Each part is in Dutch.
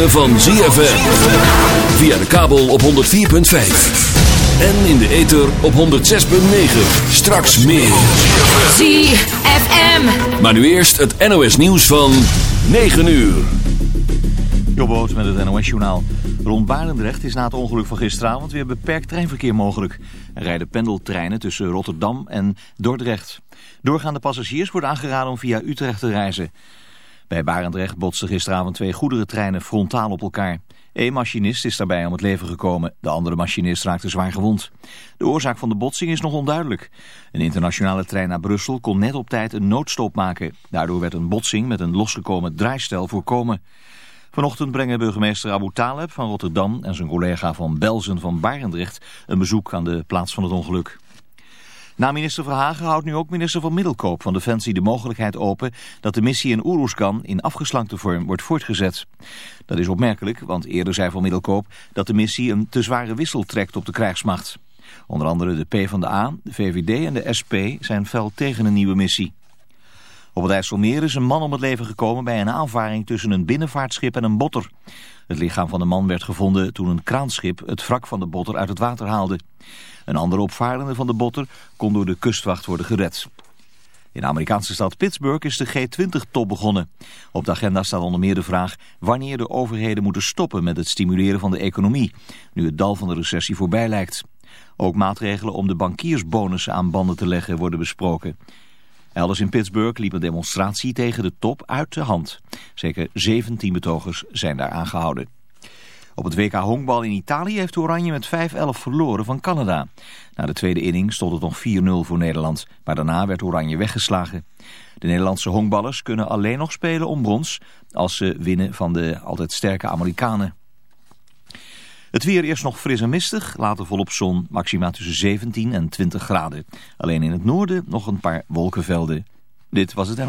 ritme van ZFM. Via de kabel op 104.5. En in de ether op 106.9. Straks meer. ZFM. Maar nu eerst het NOS nieuws van 9 uur. Jobboot met het NOS-journaal. Rond Barendrecht is na het ongeluk van gisteravond weer beperkt treinverkeer mogelijk. Er rijden pendeltreinen tussen Rotterdam en Dordrecht. Doorgaande passagiers worden aangeraden om via Utrecht te reizen. Bij Barendrecht botsten gisteravond twee goederentreinen frontaal op elkaar. Eén machinist is daarbij om het leven gekomen. De andere machinist raakte zwaar gewond. De oorzaak van de botsing is nog onduidelijk. Een internationale trein naar Brussel kon net op tijd een noodstop maken. Daardoor werd een botsing met een losgekomen draaistel voorkomen. Vanochtend brengen burgemeester Abu Taleb van Rotterdam en zijn collega van Belzen van Barendrecht een bezoek aan de plaats van het ongeluk. Na minister Verhagen houdt nu ook minister van Middelkoop van Defensie de mogelijkheid open dat de missie in Oeroesgan in afgeslankte vorm wordt voortgezet. Dat is opmerkelijk, want eerder zei van Middelkoop dat de missie een te zware wissel trekt op de krijgsmacht. Onder andere de PvdA, de VVD en de SP zijn fel tegen een nieuwe missie. Op het IJsselmeer is een man om het leven gekomen bij een aanvaring tussen een binnenvaartschip en een botter. Het lichaam van de man werd gevonden toen een kraanschip het wrak van de botter uit het water haalde. Een andere opvarende van de botter kon door de kustwacht worden gered. In de Amerikaanse stad Pittsburgh is de G20-top begonnen. Op de agenda staat onder meer de vraag wanneer de overheden moeten stoppen met het stimuleren van de economie, nu het dal van de recessie voorbij lijkt. Ook maatregelen om de bankiersbonussen aan banden te leggen worden besproken. Elders in Pittsburgh liep een demonstratie tegen de top uit de hand. Zeker 17 betogers zijn daar aangehouden. Op het WK honkbal in Italië heeft Oranje met 5-11 verloren van Canada. Na de tweede inning stond het nog 4-0 voor Nederland, maar daarna werd Oranje weggeslagen. De Nederlandse honkballers kunnen alleen nog spelen om brons als ze winnen van de altijd sterke Amerikanen. Het weer eerst nog fris en mistig, later volop zon, maxima tussen 17 en 20 graden. Alleen in het noorden nog een paar wolkenvelden. Dit was het.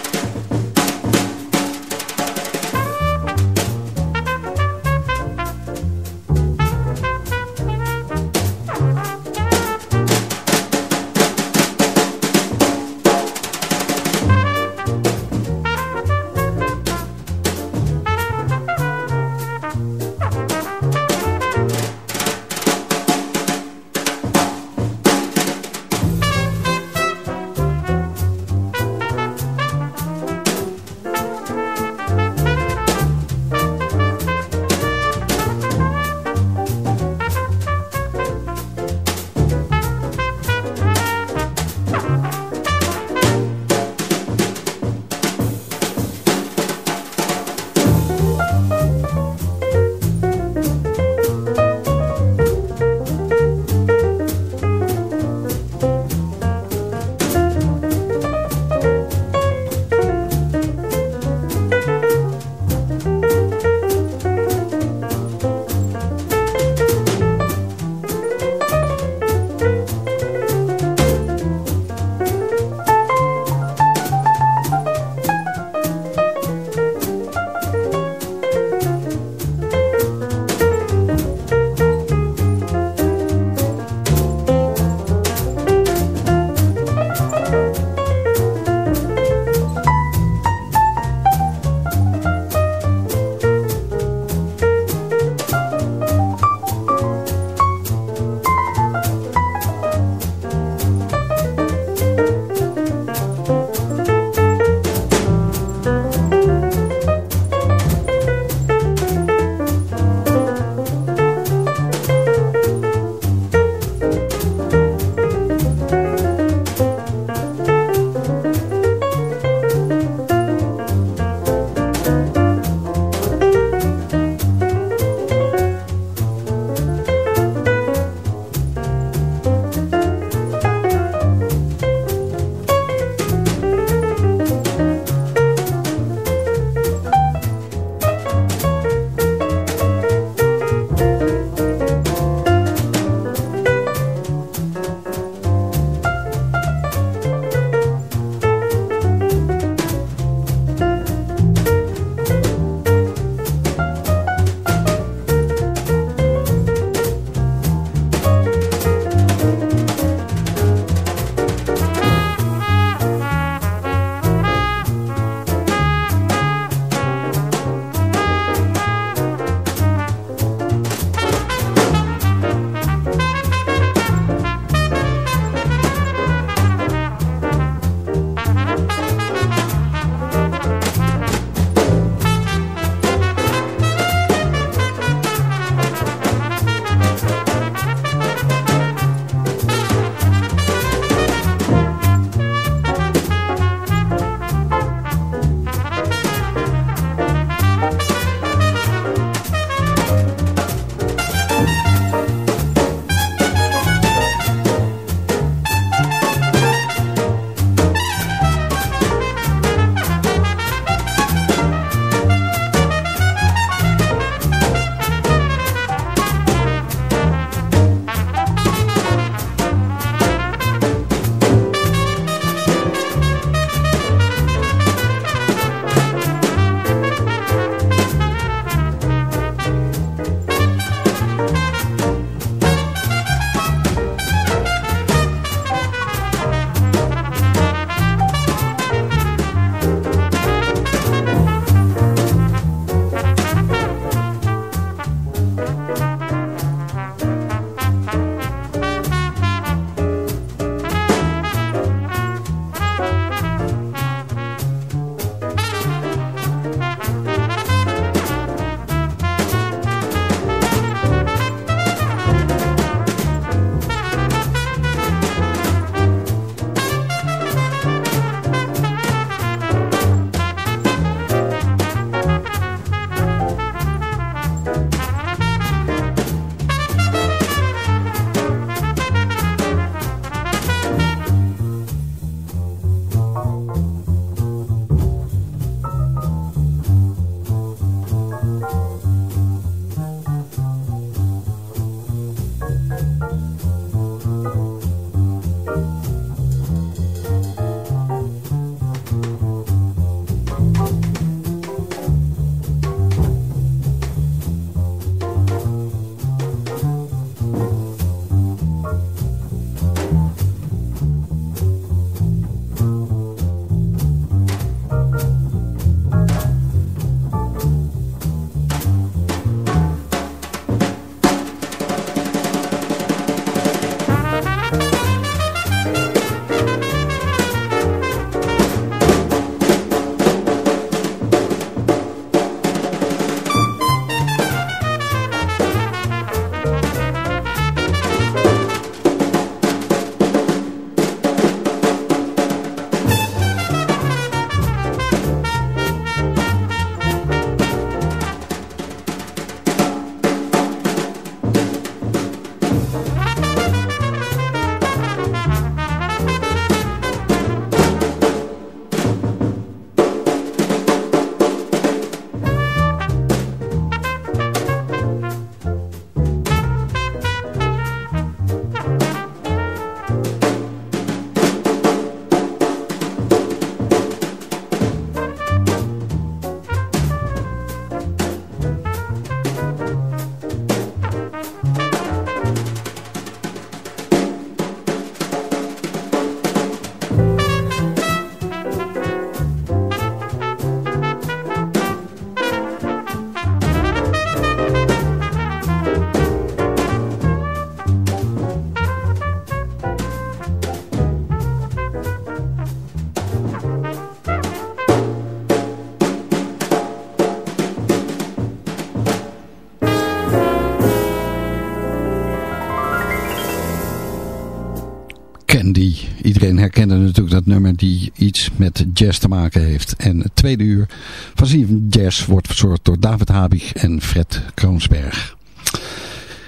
Iedereen herkende natuurlijk dat nummer die iets met jazz te maken heeft. En het tweede uur van Steven Jazz wordt verzorgd door David Habig en Fred Kroonsberg.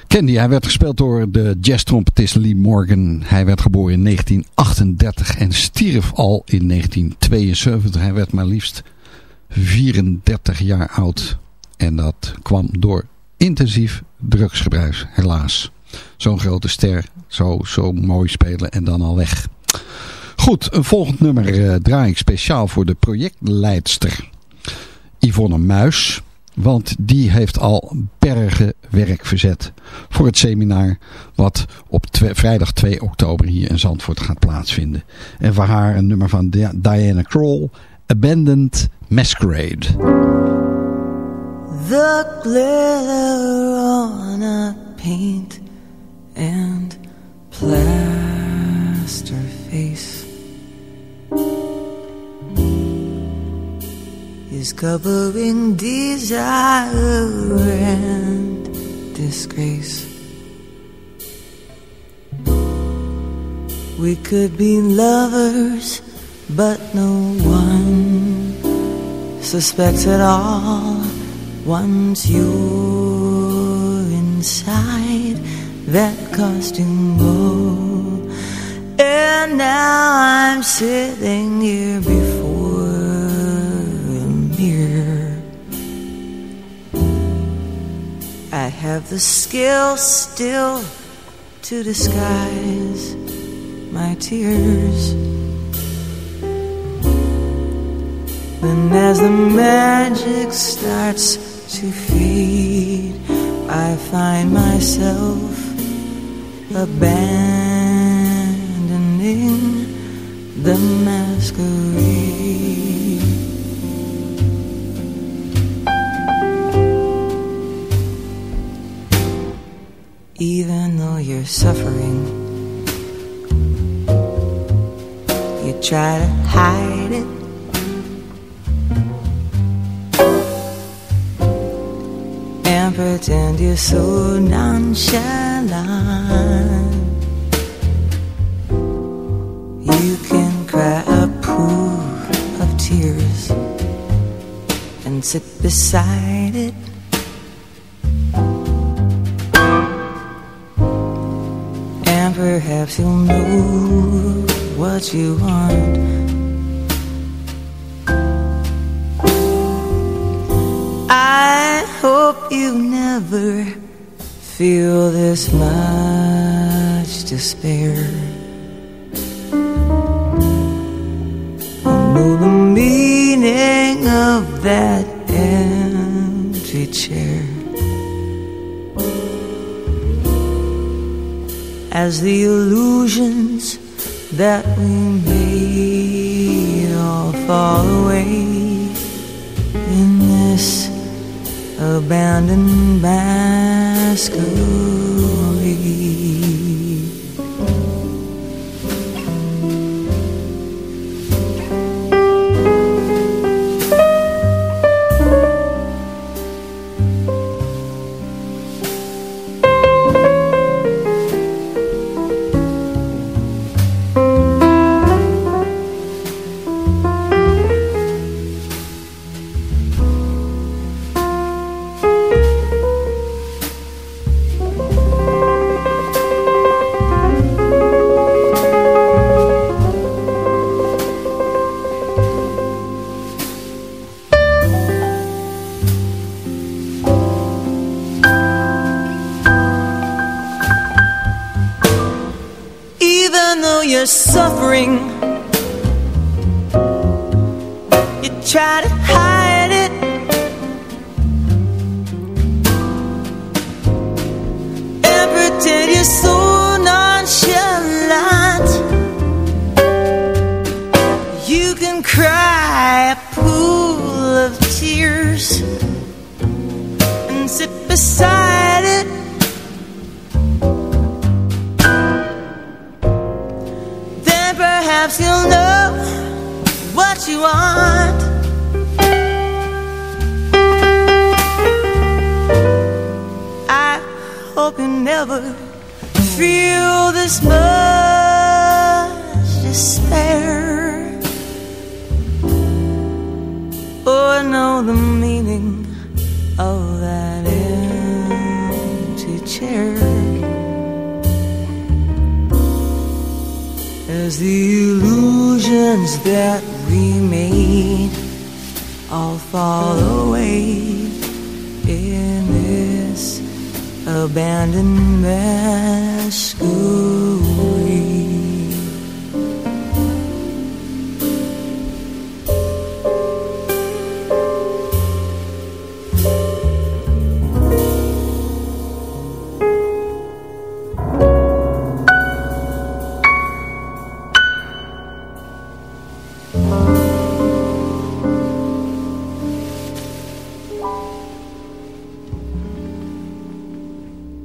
Candy, hij werd gespeeld door de jazztrompetist Lee Morgan. Hij werd geboren in 1938 en stierf al in 1972. Hij werd maar liefst 34 jaar oud. En dat kwam door intensief drugsgebruik, helaas. Zo'n grote ster, zo, zo mooi spelen en dan al weg. Goed, een volgend nummer eh, draai ik speciaal voor de projectleidster Yvonne Muis. Want die heeft al bergen werk verzet voor het seminar wat op vrijdag 2 oktober hier in Zandvoort gaat plaatsvinden. En voor haar een nummer van Dia- Diana Kroll, Abandoned Masquerade. The glitter on a paint and plaster face is covering desire and disgrace. We could be lovers, but no one suspects at all once you're inside that costume ball. And now I'm sitting here before a mirror. I have the skill still to disguise my tears. And as the magic starts to fade, I find myself abandoning the masquerade. Even though you're suffering, you try to hide it. and pretend you're so nonchalant. Sit beside it. And perhaps you'll know what you want. I hope you never feel this much despair. Know the meaning of that chair. As the illusions that we made all fall away in this abandoned masquerade.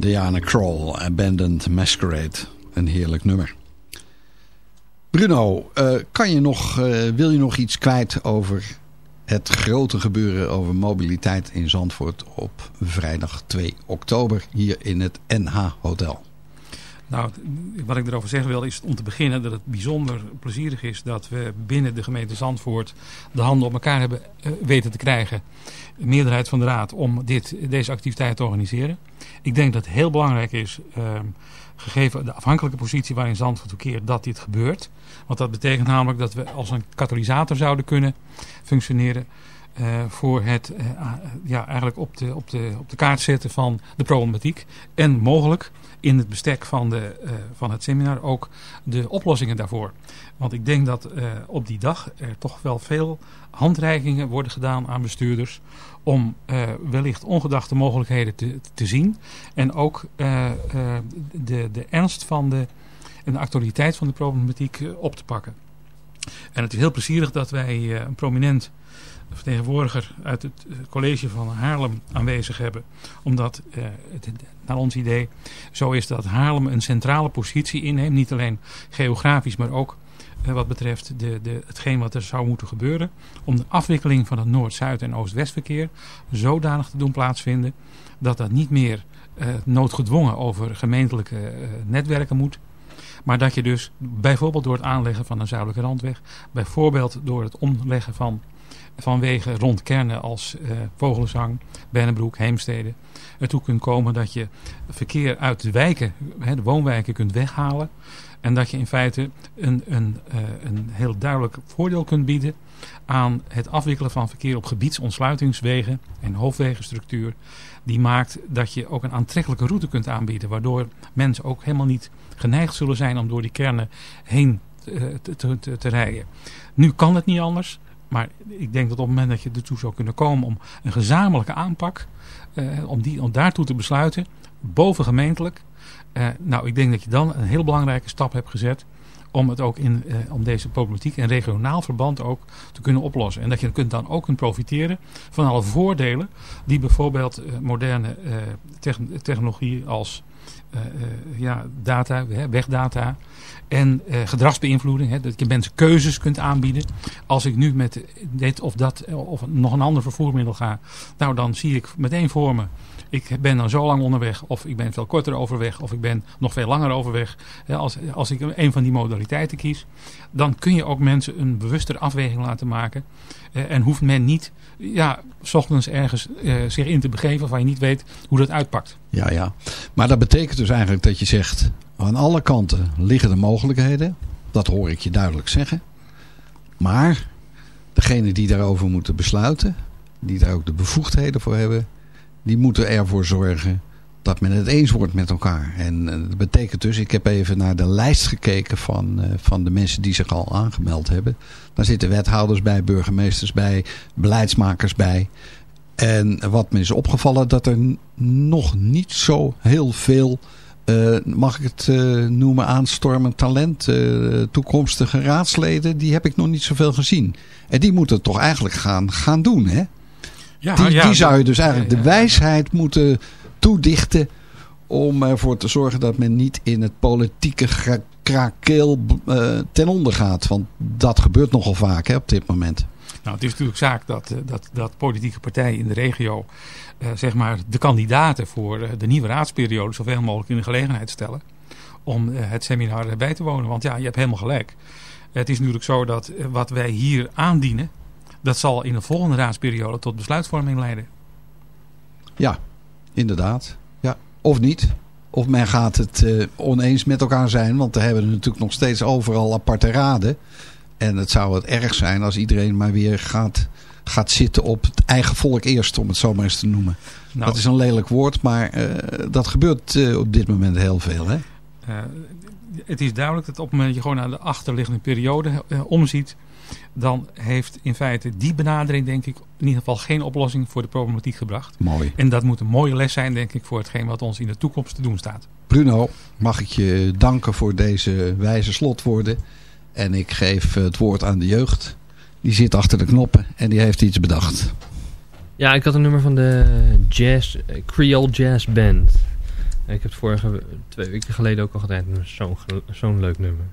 Diana Kroll, Abandoned Masquerade. Een heerlijk nummer. Bruno, eh, kan je nog, eh, wil je nog iets kwijt over het grote gebeuren over mobiliteit in Zandvoort op vrijdag 2 oktober hier in het NH Hotel? Nou, wat ik erover zeggen wil is om te beginnen dat het bijzonder plezierig is dat we binnen de gemeente Zandvoort de handen op elkaar hebben eh, weten te krijgen. De meerderheid van de raad om dit, deze activiteit te organiseren. Ik denk dat het heel belangrijk is, ehm, gegeven de afhankelijke positie waarin Zandvoort verkeert, dat dit gebeurt. Want dat betekent namelijk dat we als een katalysator zouden kunnen functioneren eh, voor het eh, ja, eigenlijk op de, op, de, op de kaart zetten van de problematiek. En mogelijk in het bestek van, de, eh, van het seminar ook de oplossingen daarvoor. Want ik denk dat op die dag er toch wel veel handreikingen worden gedaan aan bestuurders om wellicht ongedachte mogelijkheden te, te zien. En ook de, de ernst van de, en de actualiteit van de problematiek op te pakken. En het is heel plezierig dat wij een prominent vertegenwoordiger uit het eh, college van Haarlem aanwezig hebben. Omdat eh, het naar ons idee zo is dat Haarlem een centrale positie inneemt. Niet alleen geografisch, maar ook eh, wat betreft de, de, hetgeen wat er zou moeten gebeuren. Om de afwikkeling van het Noord-Zuid- en Oost-Westverkeer zodanig te doen plaatsvinden. Dat dat niet meer noodgedwongen over gemeentelijke netwerken moet. Maar dat je dus bijvoorbeeld door het aanleggen van een zuidelijke randweg. Bijvoorbeeld door het omleggen van, van wegen rond kernen als eh, Vogelenzang, Bennebroek, Heemstede. Ertoe kunt komen dat je verkeer uit de wijken, hè, de woonwijken kunt weghalen. En dat je in feite een, een, eh, een heel duidelijk voordeel kunt bieden aan het afwikkelen van verkeer op gebiedsontsluitingswegen en hoofdwegenstructuur. Die maakt dat je ook een aantrekkelijke route kunt aanbieden. Waardoor mensen ook helemaal niet geneigd zullen zijn om door die kernen heen eh, te, te, te, te rijden. Nu kan het niet anders. Maar ik denk dat op het moment dat je ertoe zou kunnen komen om een gezamenlijke aanpak. eh, om, die, om daartoe te besluiten. Bovengemeentelijk. eh, nou, ik denk dat je dan een heel belangrijke stap hebt gezet om het ook in, eh, om deze problematiek in regionaal verband ook te kunnen oplossen. En dat je kunt dan ook kunt profiteren van alle voordelen die bijvoorbeeld moderne techn- technologie als ja, data, wegdata en eh, gedragsbeïnvloeding. Hè, dat je mensen keuzes kunt aanbieden. Als ik nu met dit of dat eh, of nog een ander vervoermiddel ga, nou dan zie ik meteen voor me ik ben dan zo lang onderweg, of ik ben veel korter overweg, of ik ben nog veel langer overweg. Als, als ik een van die modaliteiten kies, dan kun je ook mensen een bewuster afweging laten maken. Eh, en hoeft men niet, ja, s ochtends ergens eh, zich in te begeven waarvan je niet weet hoe dat uitpakt. Ja, ja. Maar dat betekent dus eigenlijk dat je zegt... aan alle kanten liggen de mogelijkheden. Dat hoor ik je duidelijk zeggen. Maar degene die daarover moeten besluiten... die daar ook de bevoegdheden voor hebben... die moeten ervoor zorgen dat men het eens wordt met elkaar. En eh, dat betekent dus... ik heb even naar de lijst gekeken van, eh, van de mensen die zich al aangemeld hebben. Daar zitten wethouders bij, burgemeesters bij, beleidsmakers bij... En wat me is opgevallen, dat er nog niet zo heel veel, eh, mag ik het noemen, aanstormend talent, toekomstige raadsleden, die heb ik nog niet zoveel gezien. En die moeten het toch eigenlijk gaan, gaan doen, hè? Ja, die, ja, die zou je dus eigenlijk ja, de wijsheid moeten toedichten om ervoor te zorgen dat men niet in het politieke krakeel eh, ten onder gaat. Want dat gebeurt nogal vaak hè, op dit moment. Nou, het is natuurlijk zaak dat, eh, dat, dat politieke partijen in de regio eh, zeg maar de kandidaten voor de nieuwe raadsperiode zoveel mogelijk in de gelegenheid stellen om het seminar bij te wonen. Want ja, je hebt helemaal gelijk. Het is natuurlijk zo dat wat wij hier aandienen, dat zal in de volgende raadsperiode tot besluitvorming leiden. Ja, inderdaad. Ja. Of niet. Of men gaat het eh, oneens met elkaar zijn. Want we hebben natuurlijk nog steeds overal aparte raden. En het zou het erg zijn als iedereen maar weer gaat, gaat zitten op het eigen volk eerst. Om het zo maar eens te noemen. Nou. dat is een lelijk woord. Maar eh, dat gebeurt eh, op dit moment heel veel. Hè? Het is duidelijk dat op het moment dat je gewoon naar de achterliggende periode omziet, dan heeft in feite die benadering denk ik in ieder geval geen oplossing voor de problematiek gebracht. Mooi. En dat moet een mooie les zijn denk ik voor hetgeen wat ons in de toekomst te doen staat. Bruno, mag ik je danken voor deze wijze slotwoorden. En ik geef het woord aan de jeugd. Die zit achter de knoppen en die heeft iets bedacht. Ja, ik had een nummer van de jazz, eh, Creole Jazz Band. Ik heb het vorige twee weken geleden ook al gedaan. Zo'n zo'n leuk nummer.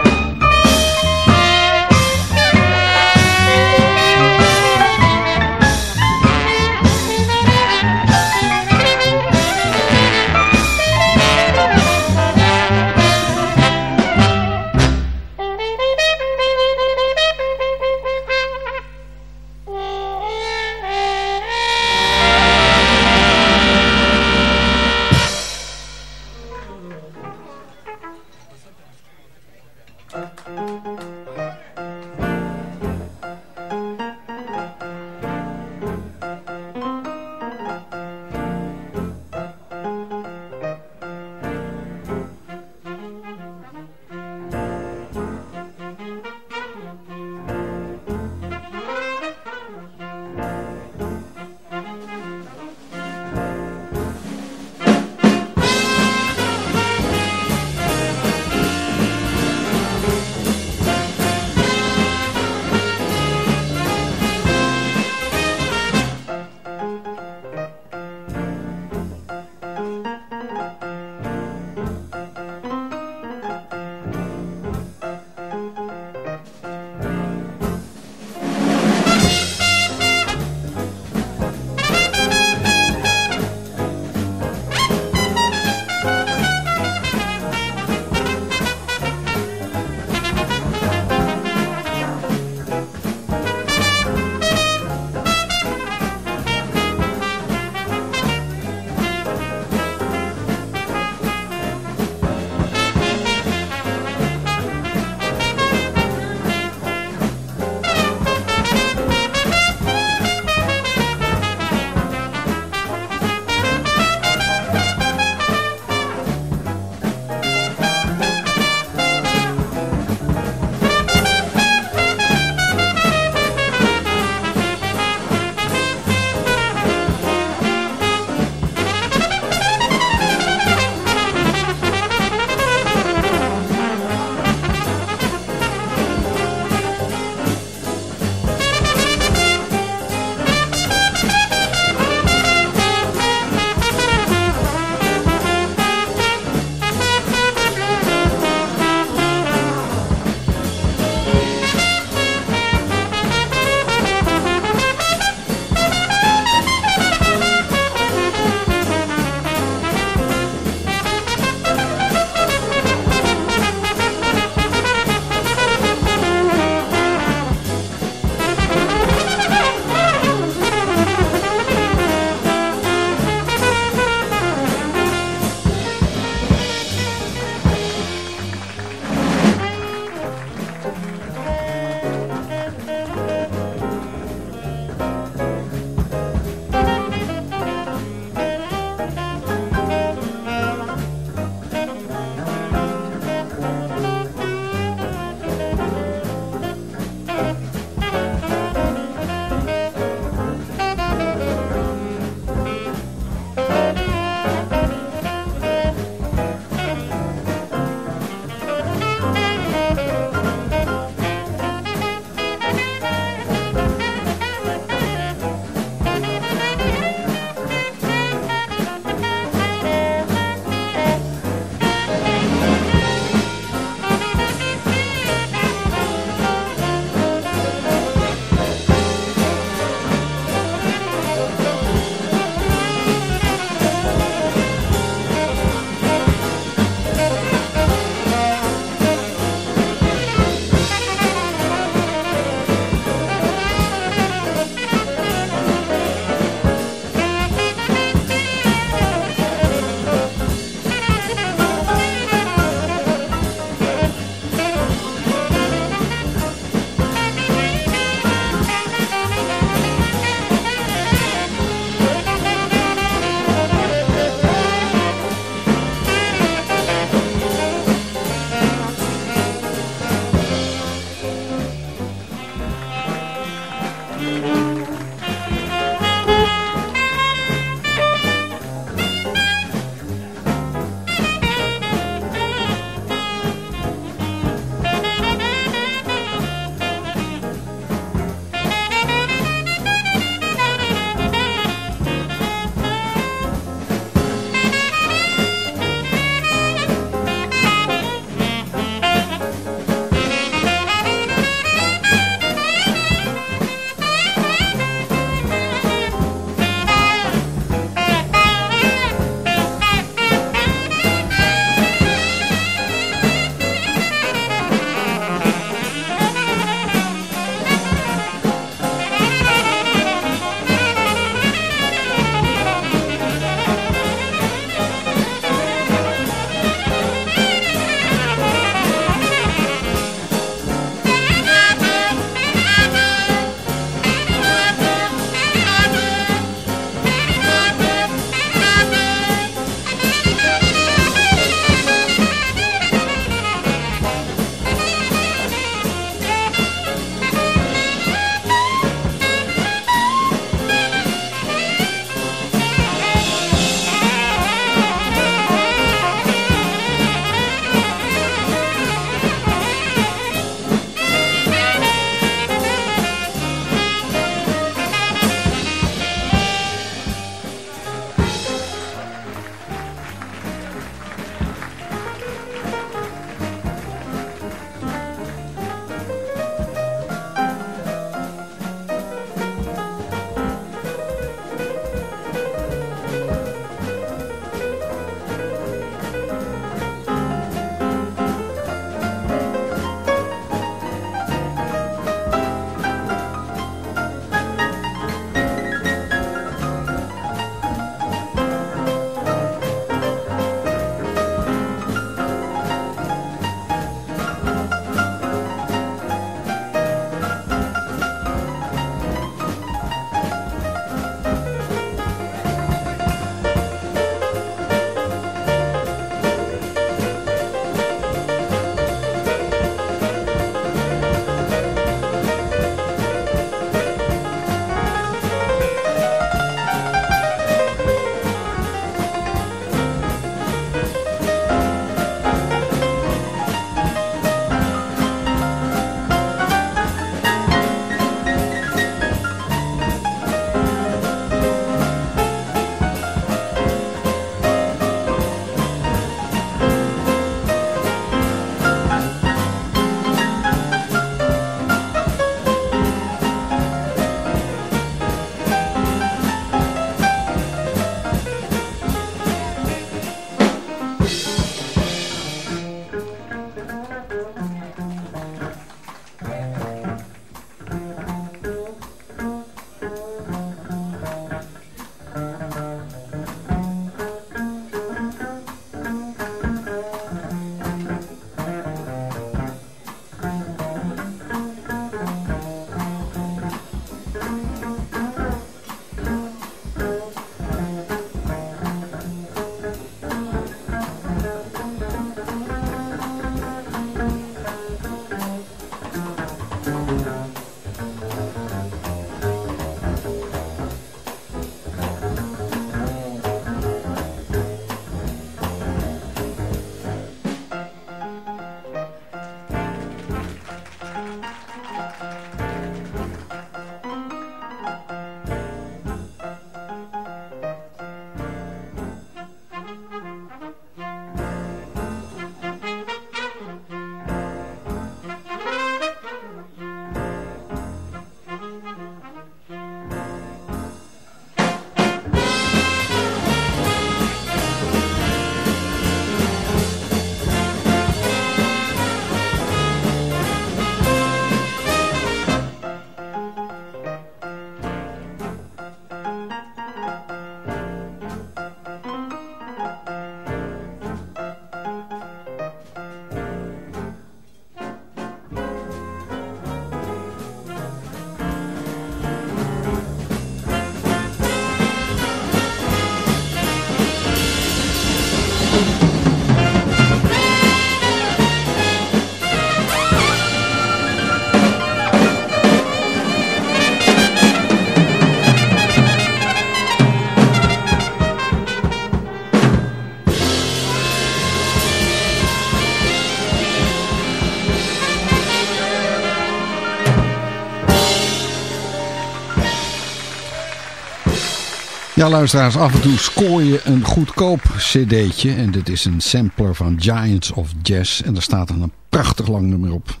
Ja, luisteraars, af en toe scoor je een goedkoop cd'tje. En dit is een sampler van Giants of Jazz. En daar staat een prachtig lang nummer op.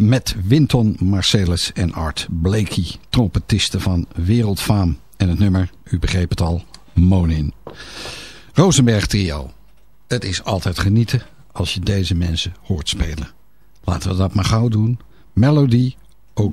Met Winton Marcellus en Art Blakey, trompetisten van wereldfaam. En het nummer, u begreep het al, Monin. Rosenberg Trio. Het is altijd genieten als je deze mensen hoort spelen. Laten we dat maar gauw doen. Melody au.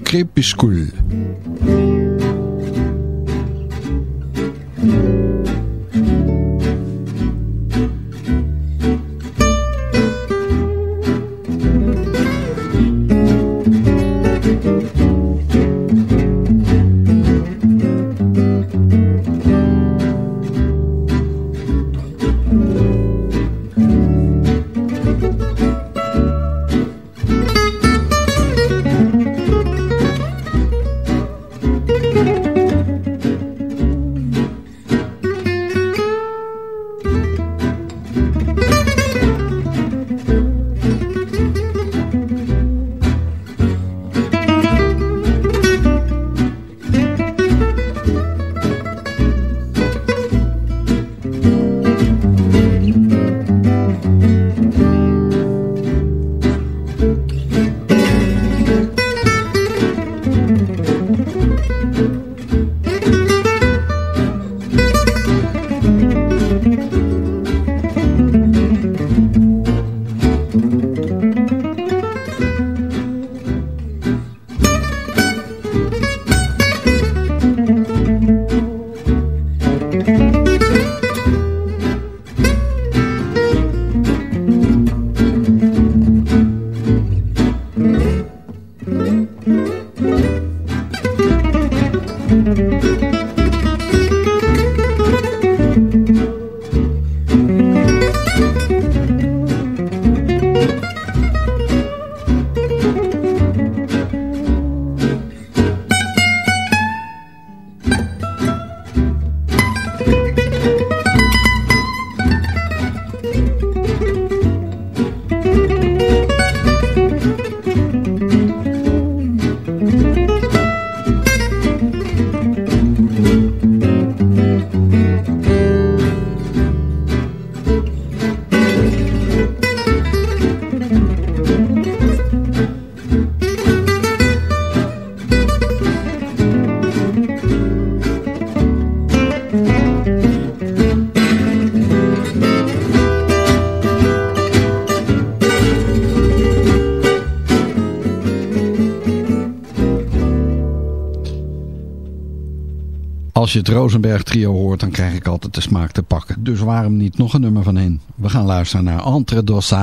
Als je het Rosenberg trio hoort, dan krijg ik altijd de smaak te pakken. Dus waarom niet nog een nummer van hen? We gaan luisteren naar Entre dos.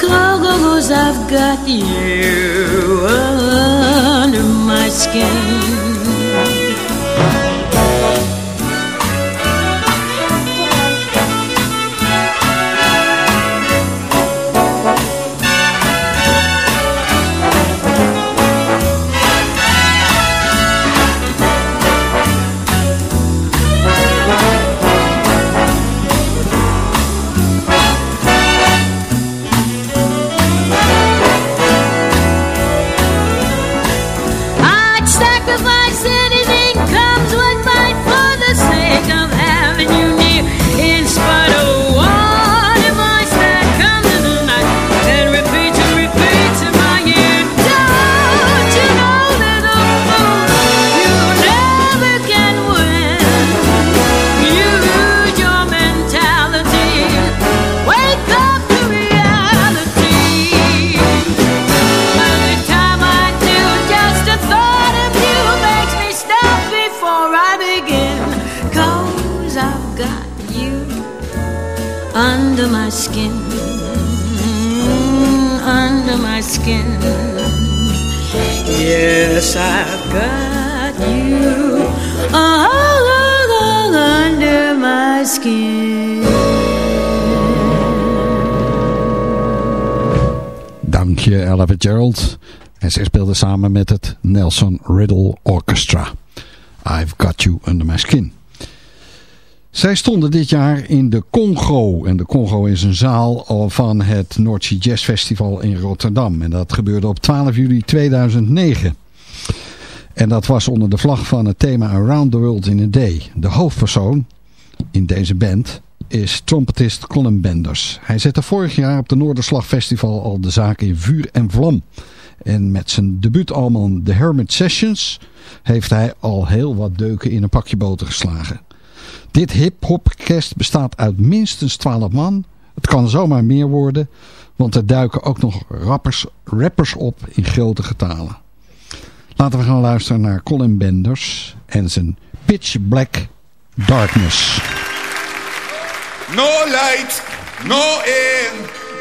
Cause I've got you under my skin. Zij speelde samen met het Nelson Riddle Orchestra. I've Got You Under My Skin. Zij stonden dit jaar in de Congo. En de Congo is een zaal van het Sea Jazz Festival in Rotterdam. En dat gebeurde op 12 juli 2009. En dat was onder de vlag van het thema Around the World in a Day. De hoofdpersoon in deze band is trompetist Colin Benders. Hij zette vorig jaar op de Noorderslag Festival al de zaak in vuur en vlam. En met zijn debuutalbum The Hermit Sessions heeft hij al heel wat deuken in een pakje boter geslagen. Dit hip-hop-orkest bestaat uit minstens 12 man. Het kan zomaar meer worden, want er duiken ook nog rappers, rappers op in grote getalen. Laten we gaan luisteren naar Colin Benders en zijn Pitch Black Darkness. No light, no air,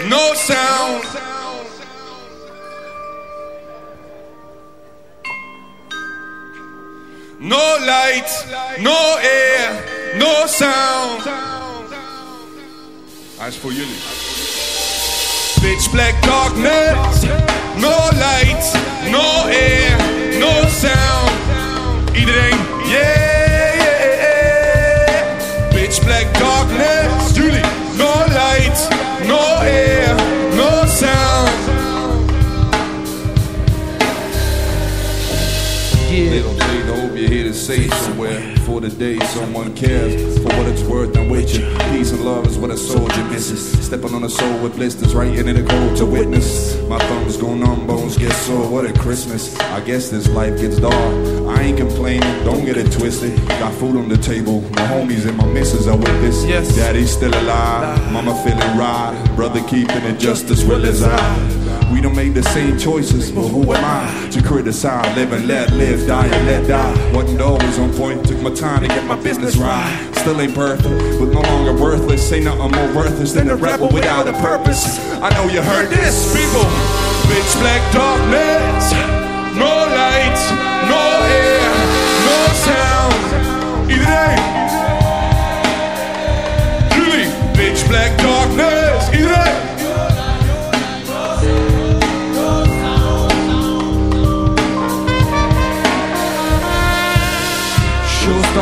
no sound. No light, no air, no sound. Hij is voor jullie. Pitch black darkness, no light, no air, no sound. Iedereen, hope you hear to say somewhere for the day someone cares for what it's worth and with you. Peace and love is what a soldier misses. Stepping on a soul with blisters right into the cold to witness. My thumbs go numb, bones get sore. What a Christmas. I guess this life gets dark. I ain't complaining, don't get it twisted. Got food on the table, my homies and my missus are with this. Yes. Daddy's still alive, mama feeling right. Brother keeping it just as well as I. We don't make the same choices, but who am I to criticize? Live and let live, die and let die. Wasn't always on point, took my time to get my business right. Still ain't perfect, but no longer worthless. Ain't nothing more worthless than a rebel without a purpose. I know you heard this, people. Bitch, black darkness, no light, no air, no sound. Iedereen. Jullie,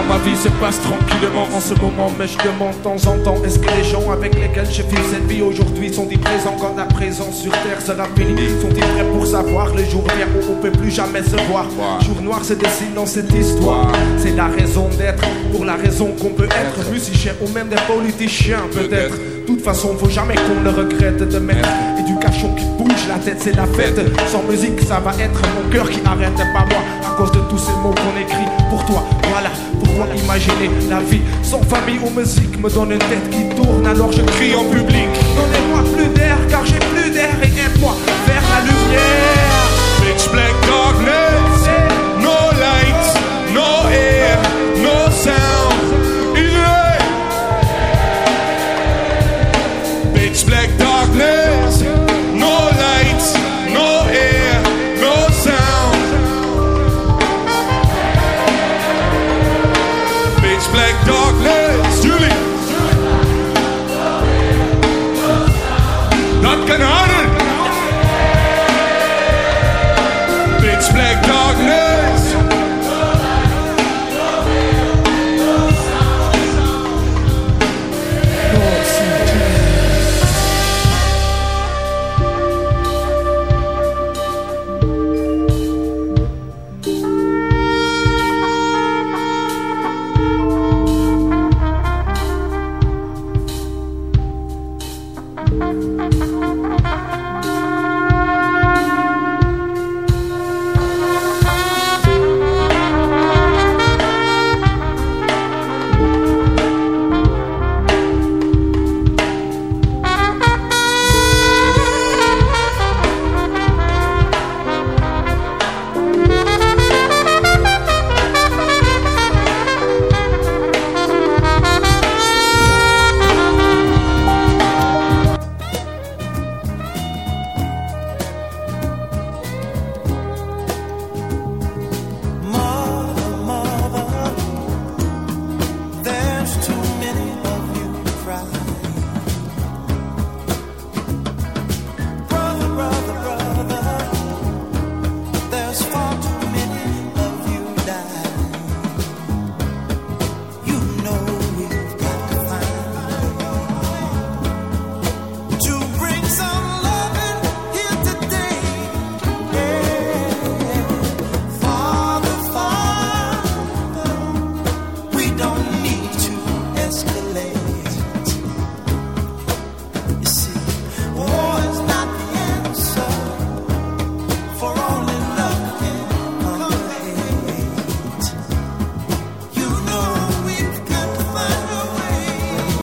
ma vie se passe tranquillement en ce moment Mais je demande de temps en temps Est-ce que les gens avec lesquels je vis cette vie aujourd'hui Sont-ils présents quand la présence sur terre sera finie? Sont-ils prêts pour savoir le jour vient où on peut plus jamais se voir? Jour noir se dessine dans cette histoire. C'est la raison d'être Pour la raison qu'on peut être. Musicien ou même des politiciens peut-être. De de toute façon, faut jamais qu'on ne regrette de mettre éducation qui bouge, la tête c'est la fête. Sans musique, ça va être mon cœur qui arrête, pas moi, à cause de tous ces mots qu'on écrit pour toi. Voilà, pourquoi imaginer la vie sans famille ou musique me donne une tête qui tourne, alors je crie en public. Donnez-moi plus d'air, car j'ai plus d'air et aide-moi vers la lumière.